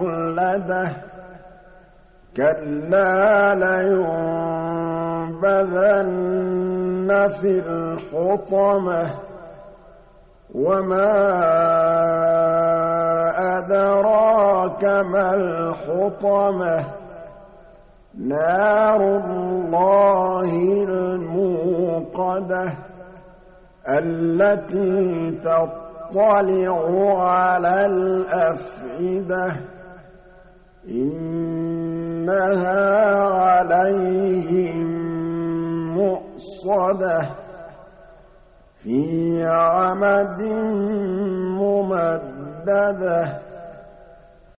أخلده كلا لينبذن في الحطمة وما أدراك ما الحطمة نار الله الموقدة التي تطلع على الأفئدة إنها عليهم مؤصدة في عمد ممددة.